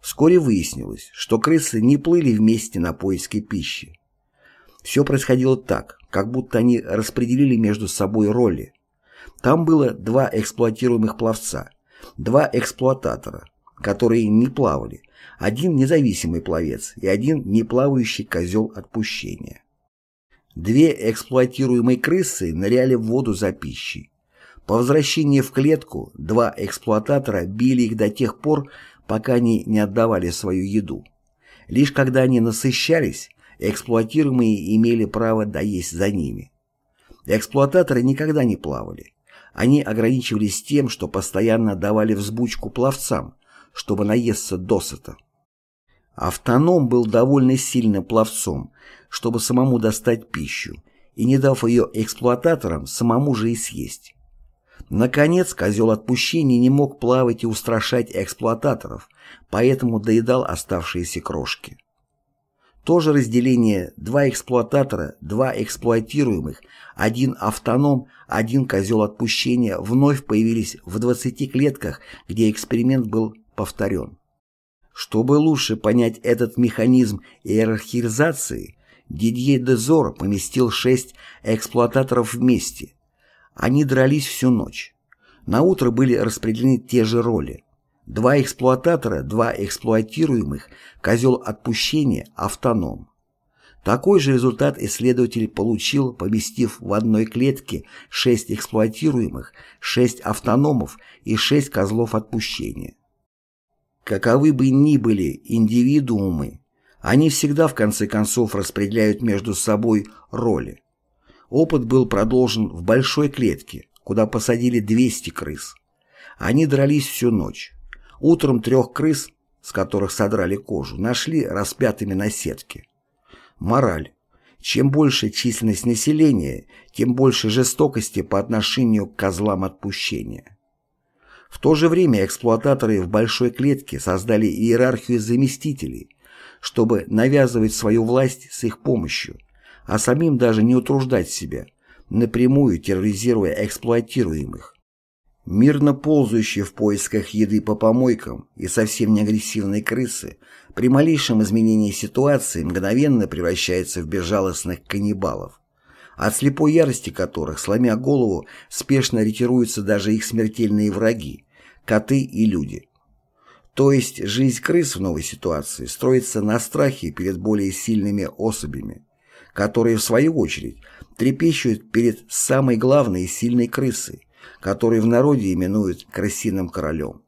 Вскоре выяснилось, что крысы не плыли вместе на поиски пищи. Все происходило так, как будто они распределили между собой роли. Там было два эксплуатируемых пловца, два эксплуататора, которые не плавали, один независимый пловец и один неплавающий козел отпущения. Две эксплуатируемые крысы ныряли в воду за пищей. По возвращении в клетку два эксплуататора били их до тех пор, пока они не отдавали свою еду. Лишь когда они насыщались, эксплуатируемые имели право доесть за ними. Эксплуататоры никогда не плавали. Они ограничивались тем, что постоянно давали взбучку пловцам, чтобы наесться досыта. Автоном был довольно сильным пловцом, чтобы самому достать пищу, и, не дав ее эксплуататорам, самому же и съесть. Наконец, козел отпущения не мог плавать и устрашать эксплуататоров, поэтому доедал оставшиеся крошки. То же разделение два эксплуататора, два эксплуатируемых, один автоном, один козел отпущения вновь появились в 20 клетках, где эксперимент был повторен. Чтобы лучше понять этот механизм иерархизации, Дидье Дезор поместил шесть эксплуататоров вместе. Они дрались всю ночь. На утро были распределены те же роли. Два эксплуататора, два эксплуатируемых, козел отпущения, автоном. Такой же результат исследователь получил, поместив в одной клетке шесть эксплуатируемых, шесть автономов и шесть козлов отпущения. Каковы бы ни были индивидуумы, они всегда в конце концов распределяют между собой роли. Опыт был продолжен в большой клетке, куда посадили 200 крыс. Они дрались всю ночь. Утром трех крыс, с которых содрали кожу, нашли распятыми на сетке. Мораль. Чем больше численность населения, тем больше жестокости по отношению к козлам отпущения. В то же время эксплуататоры в большой клетке создали иерархию заместителей, чтобы навязывать свою власть с их помощью, а самим даже не утруждать себя, напрямую терроризируя эксплуатируемых. Мирно ползающие в поисках еды по помойкам и совсем не агрессивные крысы при малейшем изменении ситуации мгновенно превращаются в безжалостных каннибалов, от слепой ярости которых, сломя голову, спешно ретируются даже их смертельные враги, коты и люди. То есть жизнь крыс в новой ситуации строится на страхе перед более сильными особями, которые, в свою очередь, трепещут перед самой главной и сильной крысой, которую в народе именуют крысиным королем.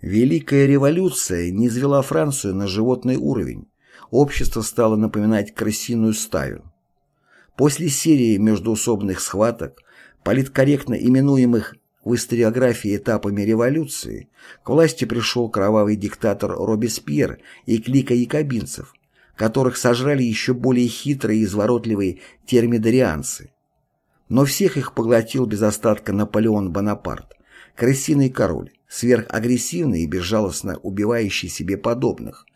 Великая революция низвела Францию на животный уровень. Общество стало напоминать крысиную стаю. После серии междуусобных схваток, политкорректно именуемых в историографии этапами революции к власти пришел кровавый диктатор Робеспьер и клика якобинцев, которых сожрали еще более хитрые и изворотливые термидорианцы. Но всех их поглотил без остатка Наполеон Бонапарт, крысиный король, сверхагрессивный и безжалостно убивающий себе подобных,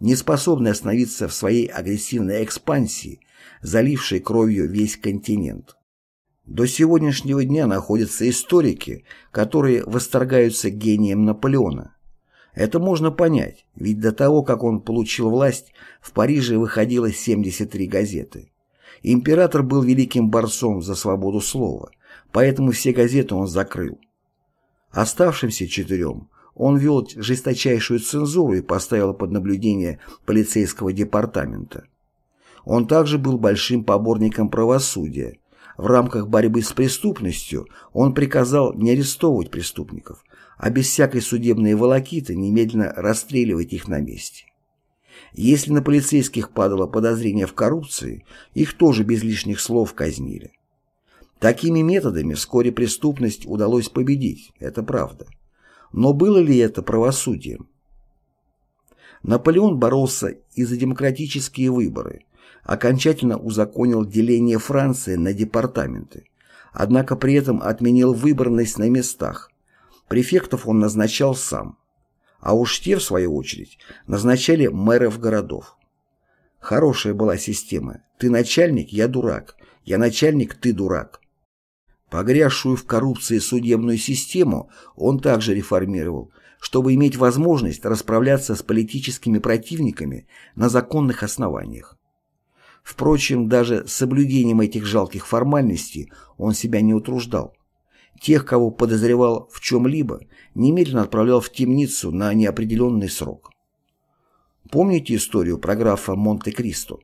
не способный остановиться в своей агрессивной экспансии, залившей кровью весь континент. До сегодняшнего дня находятся историки, которые восторгаются гением Наполеона. Это можно понять, ведь до того, как он получил власть, в Париже выходило 73 газеты. Император был великим борцом за свободу слова, поэтому все газеты он закрыл. Оставшимся четырем он вел жесточайшую цензуру и поставил под наблюдение полицейского департамента. Он также был большим поборником правосудия, в рамках борьбы с преступностью он приказал не арестовывать преступников, а без всякой судебной волокиты немедленно расстреливать их на месте. Если на полицейских падало подозрение в коррупции, их тоже без лишних слов казнили. Такими методами вскоре преступность удалось победить, это правда. Но было ли это правосудием? Наполеон боролся и за демократические выборы, окончательно узаконил деление Франции на департаменты, однако при этом отменил выборность на местах. Префектов он назначал сам, а уж те, в свою очередь, назначали мэров городов. Хорошая была система. Ты начальник, я дурак. Я начальник, ты дурак. Погрязшую в коррупции судебную систему он также реформировал, чтобы иметь возможность расправляться с политическими противниками на законных основаниях. Впрочем, даже соблюдением этих жалких формальностей он себя не утруждал. Тех, кого подозревал в чем-либо, немедленно отправлял в темницу на неопределенный срок. Помните историю про графа Монте-Кристо?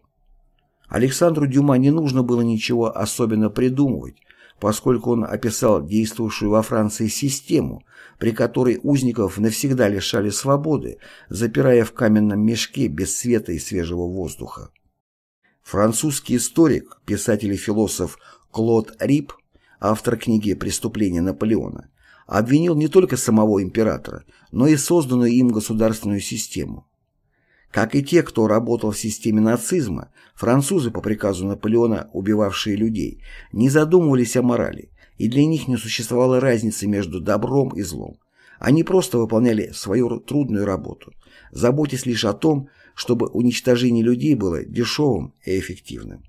Александру Дюма не нужно было ничего особенно придумывать, поскольку он описал действующую во Франции систему, при которой узников навсегда лишали свободы, запирая в каменном мешке без света и свежего воздуха. Французский историк, писатель и философ Клод Рип, автор книги «Преступление Наполеона», обвинил не только самого императора, но и созданную им государственную систему. Как и те, кто работал в системе нацизма, французы по приказу Наполеона, убивавшие людей, не задумывались о морали, и для них не существовало разницы между добром и злом. Они просто выполняли свою трудную работу, заботясь лишь о том, чтобы уничтожение людей было дешевым и эффективным.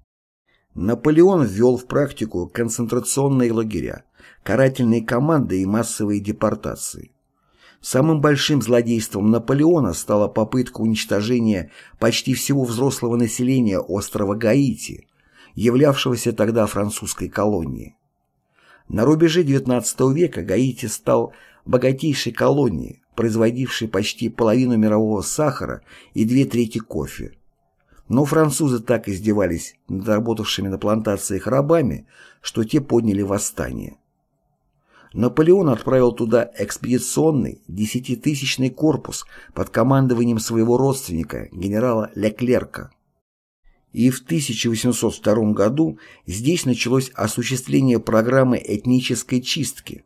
Наполеон ввел в практику концентрационные лагеря, карательные команды и массовые депортации. Самым большим злодейством Наполеона стала попытка уничтожения почти всего взрослого населения острова Гаити, являвшегося тогда французской колонией. На рубеже XIX века Гаити стал богатейшей колонией, производившей почти половину мирового сахара и две трети кофе. Но французы так издевались над работавшими на плантациях рабами, что те подняли восстание. Наполеон отправил туда экспедиционный десятитысячный корпус под командованием своего родственника, генерала Леклерка. И в 1802 году здесь началось осуществление программы этнической чистки.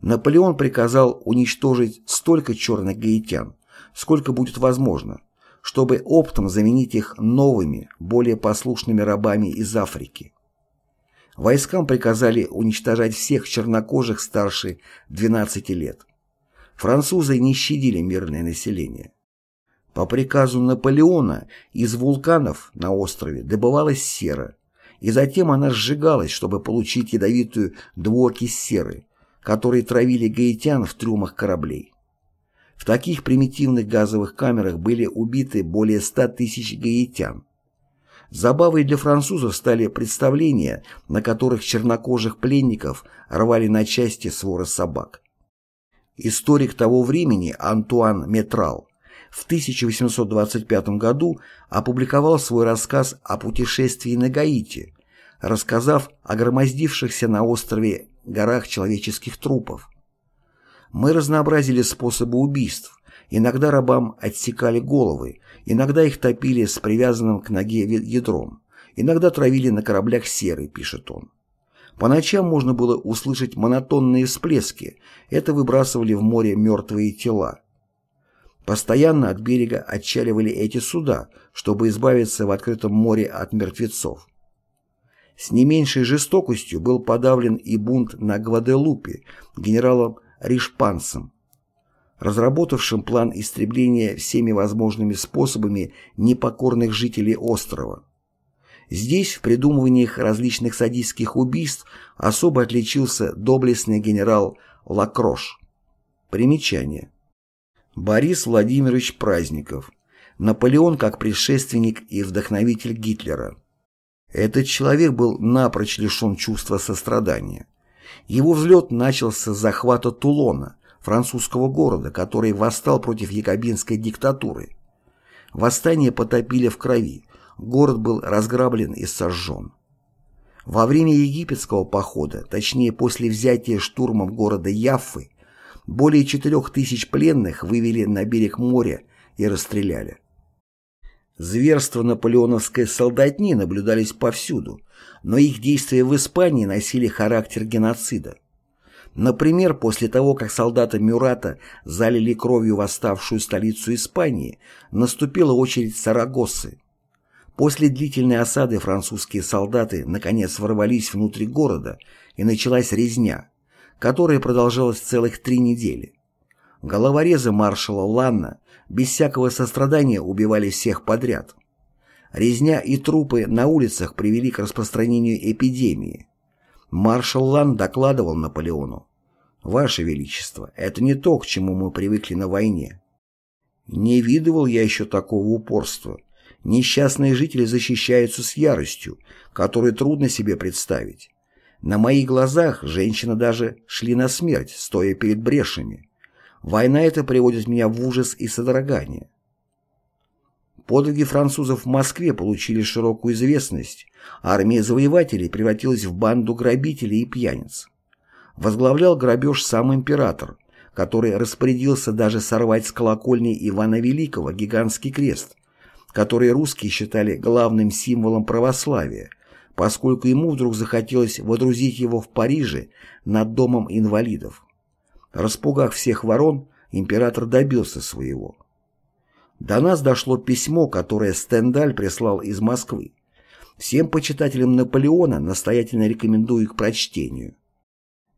Наполеон приказал уничтожить столько черных гаитян, сколько будет возможно, чтобы оптом заменить их новыми, более послушными рабами из Африки. Войскам приказали уничтожать всех чернокожих старше 12 лет. Французы не щадили мирное население. По приказу Наполеона из вулканов на острове добывалась сера, и затем она сжигалась, чтобы получить ядовитую двуокись серы, которые травили гаитян в трюмах кораблей. В таких примитивных газовых камерах были убиты более 100 тысяч гаитян. Забавой для французов стали представления, на которых чернокожих пленников рвали на части своры собак. Историк того времени Антуан Метрал в 1825 году опубликовал свой рассказ о путешествии на Гаити, рассказав о громоздившихся на острове горах человеческих трупов. Мы разнообразили способы убийств, Иногда рабам отсекали головы, иногда их топили с привязанным к ноге ядром, иногда травили на кораблях серой, пишет он. По ночам можно было услышать монотонные всплески, это выбрасывали в море мертвые тела. Постоянно от берега отчаливали эти суда, чтобы избавиться в открытом море от мертвецов. С не меньшей жестокостью был подавлен и бунт на Гваделупе генералом Ришпансом, разработавшим план истребления всеми возможными способами непокорных жителей острова. Здесь, в придумываниях различных садистских убийств, особо отличился доблестный генерал Лакрош. Примечание. Борис Владимирович Праздников. Наполеон как предшественник и вдохновитель Гитлера. Этот человек был напрочь лишен чувства сострадания. Его взлет начался с захвата Тулона, французского города, который восстал против якобинской диктатуры. Восстание потопили в крови, город был разграблен и сожжен. Во время египетского похода, точнее после взятия штурмом города Яффы, более четырех тысяч пленных вывели на берег моря и расстреляли. Зверства наполеоновской солдатни наблюдались повсюду, но их действия в Испании носили характер геноцида. Например, после того, как солдаты Мюрата залили кровью восставшую столицу Испании, наступила очередь Сарагосы. После длительной осады французские солдаты наконец ворвались внутрь города, и началась резня, которая продолжалась целых три недели. Головорезы маршала Ланна без всякого сострадания убивали всех подряд. Резня и трупы на улицах привели к распространению эпидемии. Маршал Лан докладывал Наполеону. «Ваше Величество, это не то, к чему мы привыкли на войне. Не видывал я еще такого упорства. Несчастные жители защищаются с яростью, которую трудно себе представить. На моих глазах женщины даже шли на смерть, стоя перед брешами. Война эта приводит меня в ужас и содрогание. Подвиги французов в Москве получили широкую известность, армия завоевателей превратилась в банду грабителей и пьяниц. Возглавлял грабеж сам император, который распорядился даже сорвать с колокольни Ивана Великого гигантский крест, который русские считали главным символом православия, поскольку ему вдруг захотелось водрузить его в Париже над домом инвалидов. Распугав всех ворон, император добился своего. До нас дошло письмо, которое Стендаль прислал из Москвы. Всем почитателям Наполеона настоятельно рекомендую к прочтению.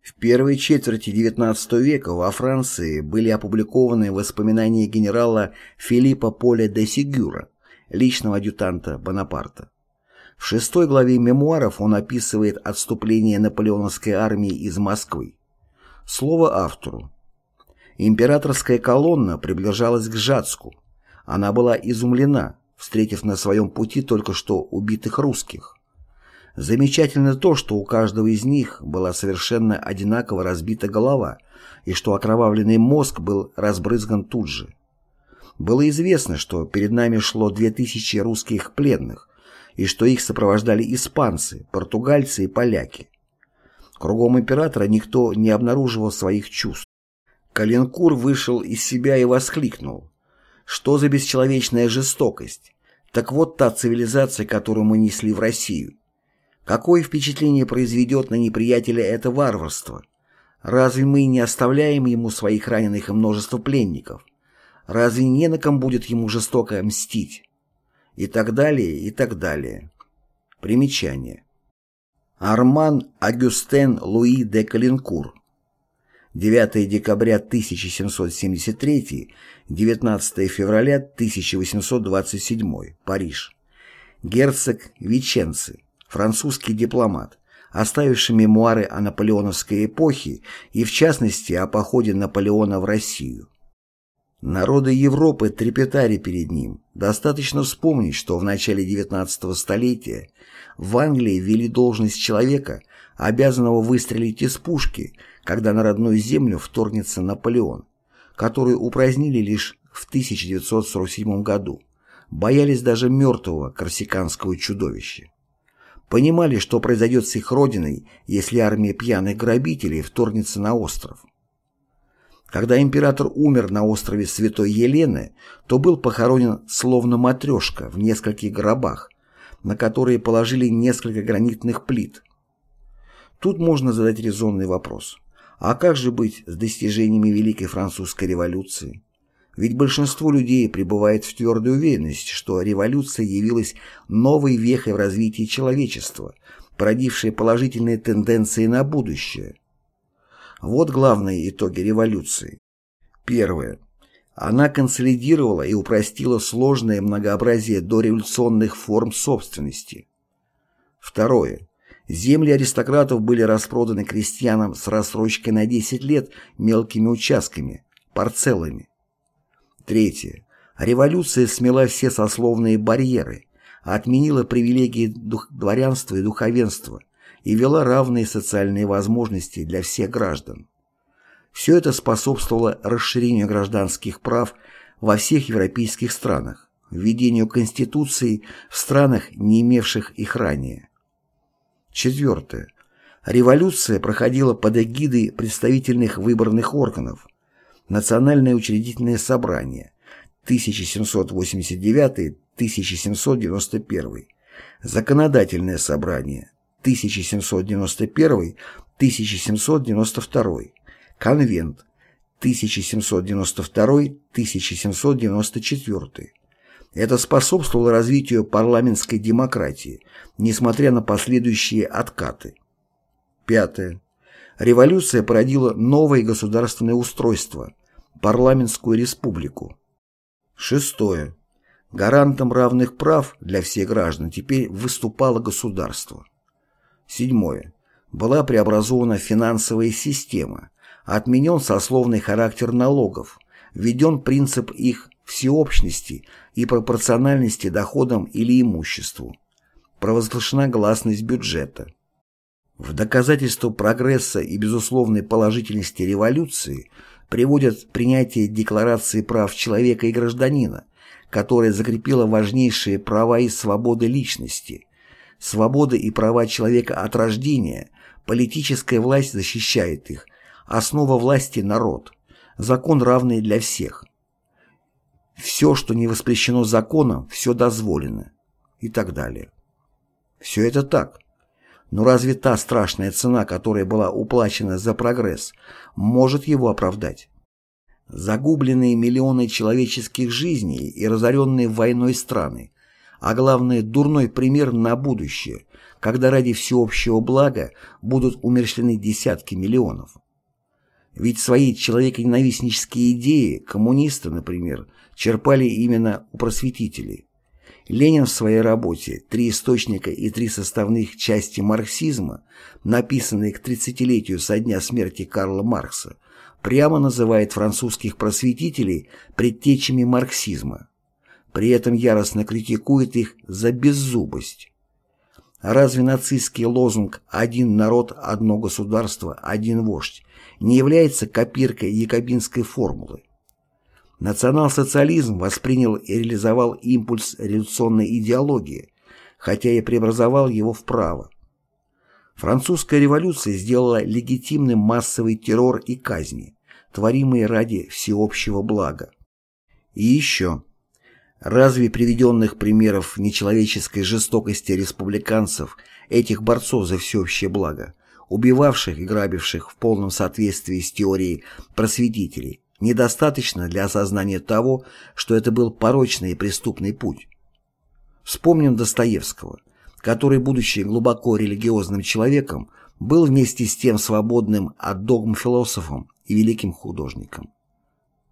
В первой четверти XIX века во Франции были опубликованы воспоминания генерала Филиппа Поля де Сигюра, личного адъютанта Бонапарта. В шестой главе мемуаров он описывает отступление наполеоновской армии из Москвы. Слово автору. Императорская колонна приближалась к Жацку. Она была изумлена, встретив на своем пути только что убитых русских. Замечательно то, что у каждого из них была совершенно одинаково разбита голова и что окровавленный мозг был разбрызган тут же. Было известно, что перед нами шло две тысячи русских пленных и что их сопровождали испанцы, португальцы и поляки. Кругом императора никто не обнаруживал своих чувств. Калинкур вышел из себя и воскликнул. Что за бесчеловечная жестокость? Так вот та цивилизация, которую мы несли в Россию. Какое впечатление произведет на неприятеля это варварство? Разве мы не оставляем ему своих раненых и множество пленников? Разве не на ком будет ему жестоко мстить? И так далее, и так далее. Примечание. Арман Агюстен Луи де Калинкур 9 декабря 1773, 19 февраля 1827, Париж. Герцог Веченцы, французский дипломат, оставивший мемуары о наполеоновской эпохе и, в частности, о походе Наполеона в Россию. Народы Европы трепетали перед ним. Достаточно вспомнить, что в начале XIX столетия в Англии ввели должность человека, обязанного выстрелить из пушки – когда на родную землю вторгнется Наполеон, которую упразднили лишь в 1947 году, боялись даже мертвого корсиканского чудовища. Понимали, что произойдет с их родиной, если армия пьяных грабителей вторгнется на остров. Когда император умер на острове Святой Елены, то был похоронен словно матрешка в нескольких гробах, на которые положили несколько гранитных плит. Тут можно задать резонный вопрос. А как же быть с достижениями Великой Французской революции? Ведь большинство людей пребывает в твердой уверенности, что революция явилась новой вехой в развитии человечества, породившей положительные тенденции на будущее. Вот главные итоги революции. Первое. Она консолидировала и упростила сложное многообразие дореволюционных форм собственности. Второе. Земли аристократов были распроданы крестьянам с рассрочкой на 10 лет мелкими участками, парцеллами. Третье. Революция смела все сословные барьеры, отменила привилегии дворянства и духовенства и вела равные социальные возможности для всех граждан. Все это способствовало расширению гражданских прав во всех европейских странах, введению Конституции в странах, не имевших их ранее. Четвертое. Революция проходила под эгидой представительных выборных органов. Национальное учредительное собрание. 1789-1791, Законодательное собрание. 1791-1792, Конвент. 1792-1794, Это способствовало развитию парламентской демократии, несмотря на последующие откаты. Пятое. Революция породила новое государственное устройство – парламентскую республику. Шестое. Гарантом равных прав для всех граждан теперь выступало государство. Седьмое. Была преобразована финансовая система, отменен сословный характер налогов, введен принцип их всеобщности и пропорциональности доходам или имуществу. Провозглашена гласность бюджета. В доказательство прогресса и безусловной положительности революции приводят принятие Декларации прав человека и гражданина, которая закрепила важнейшие права и свободы личности. Свободы и права человека от рождения, политическая власть защищает их, основа власти – народ, закон равный для всех. Все, что не воспрещено законом, все дозволено. И так далее. Все это так. Но разве та страшная цена, которая была уплачена за прогресс, может его оправдать? Загубленные миллионы человеческих жизней и разоренные войной страны, а главное, дурной пример на будущее, когда ради всеобщего блага будут умерщвлены десятки миллионов. Ведь свои человеконенавистнические идеи коммунисты, например, черпали именно у просветителей. Ленин в своей работе «Три источника и три составных части марксизма», написанной к 30-летию со дня смерти Карла Маркса, прямо называет французских просветителей предтечами марксизма. При этом яростно критикует их за беззубость. Разве нацистский лозунг «один народ, одно государство, один вождь» не является копиркой якобинской формулы? Национал-социализм воспринял и реализовал импульс революционной идеологии, хотя и преобразовал его вправо. Французская революция сделала легитимным массовый террор и казни, творимые ради всеобщего блага. И еще. Разве приведенных примеров нечеловеческой жестокости республиканцев, этих борцов за всеобщее благо, убивавших и грабивших в полном соответствии с теорией просветителей, недостаточно для осознания того, что это был порочный и преступный путь? Вспомним Достоевского, который, будучи глубоко религиозным человеком, был вместе с тем свободным от догм философом и великим художником.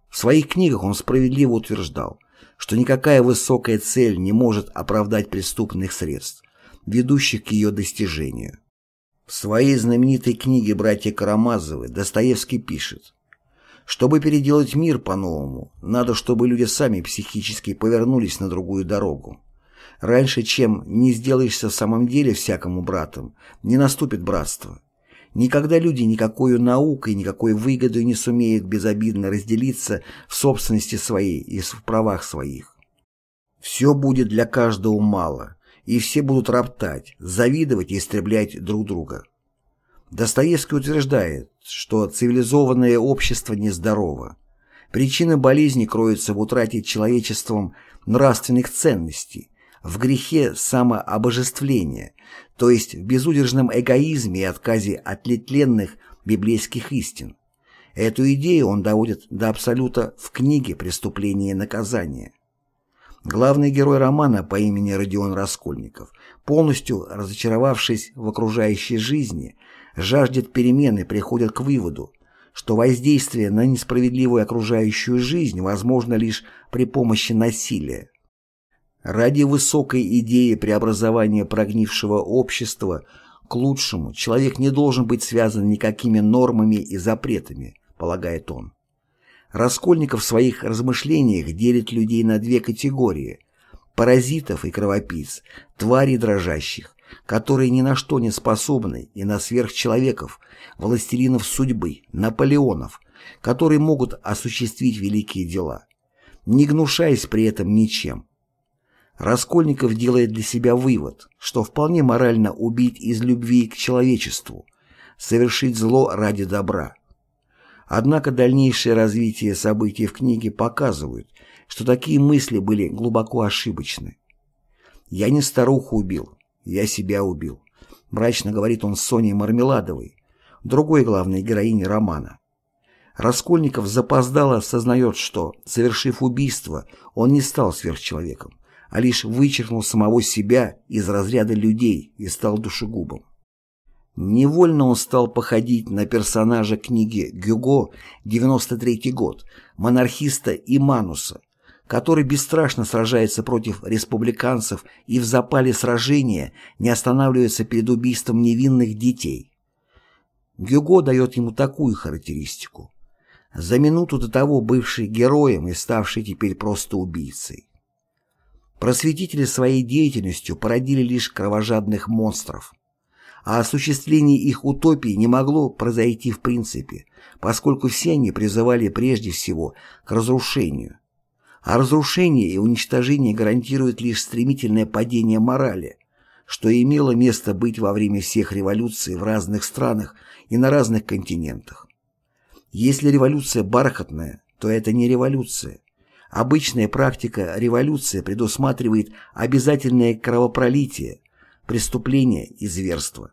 В своих книгах он справедливо утверждал, что никакая высокая цель не может оправдать преступных средств, ведущих к ее достижению. В своей знаменитой книге «Братья Карамазовы» Достоевский пишет «Чтобы переделать мир по-новому, надо, чтобы люди сами психически повернулись на другую дорогу. Раньше, чем не сделаешься в самом деле всякому братом, не наступит братство. Никогда люди никакой наукой, никакой выгодой не сумеют безобидно разделиться в собственности своей и в правах своих. Все будет для каждого мало, и все будут роптать, завидовать и истреблять друг друга. Достоевский утверждает, что цивилизованное общество нездорово. Причина болезни кроется в утрате человечеством нравственных ценностей, в грехе самообожествления, то есть в безудержном эгоизме и отказе от тленных библейских истин. Эту идею он доводит до абсолюта в книге «Преступление и наказание». Главный герой романа по имени Родион Раскольников, полностью разочаровавшись в окружающей жизни, жаждет перемены и приходит к выводу, что воздействие на несправедливую окружающую жизнь возможно лишь при помощи насилия. Ради высокой идеи преобразования прогнившего общества к лучшему человек не должен быть связан никакими нормами и запретами, полагает он. Раскольников в своих размышлениях делит людей на две категории – паразитов и кровопийц, тварей дрожащих, которые ни на что не способны, и на сверхчеловеков, властелинов судьбы, Наполеонов, которые могут осуществить великие дела, не гнушаясь при этом ничем, Раскольников делает для себя вывод, что вполне морально убить из любви к человечеству, совершить зло ради добра. Однако дальнейшее развитие событий в книге показывает, что такие мысли были глубоко ошибочны. «Я не старуху убил, я себя убил», мрачно говорит он с Соней Мармеладовой, другой главной героиней романа. Раскольников запоздало осознает, что, совершив убийство, он не стал сверхчеловеком, а лишь вычеркнул самого себя из разряда людей и стал душегубом. Невольно он стал походить на персонажа книги Гюго «93 год» монархиста Имануса, который бесстрашно сражается против республиканцев и в запале сражения не останавливается перед убийством невинных детей. Гюго дает ему такую характеристику. За минуту до того бывший героем и ставший теперь просто убийцей. Просветители своей деятельностью породили лишь кровожадных монстров, а осуществление их утопии не могло произойти в принципе, поскольку все они призывали прежде всего к разрушению. А разрушение и уничтожение гарантирует лишь стремительное падение морали, что имело место быть во время всех революций в разных странах и на разных континентах. Если революция бархатная, то это не революция. Обычная практика революции предусматривает обязательное кровопролитие, преступление и зверство.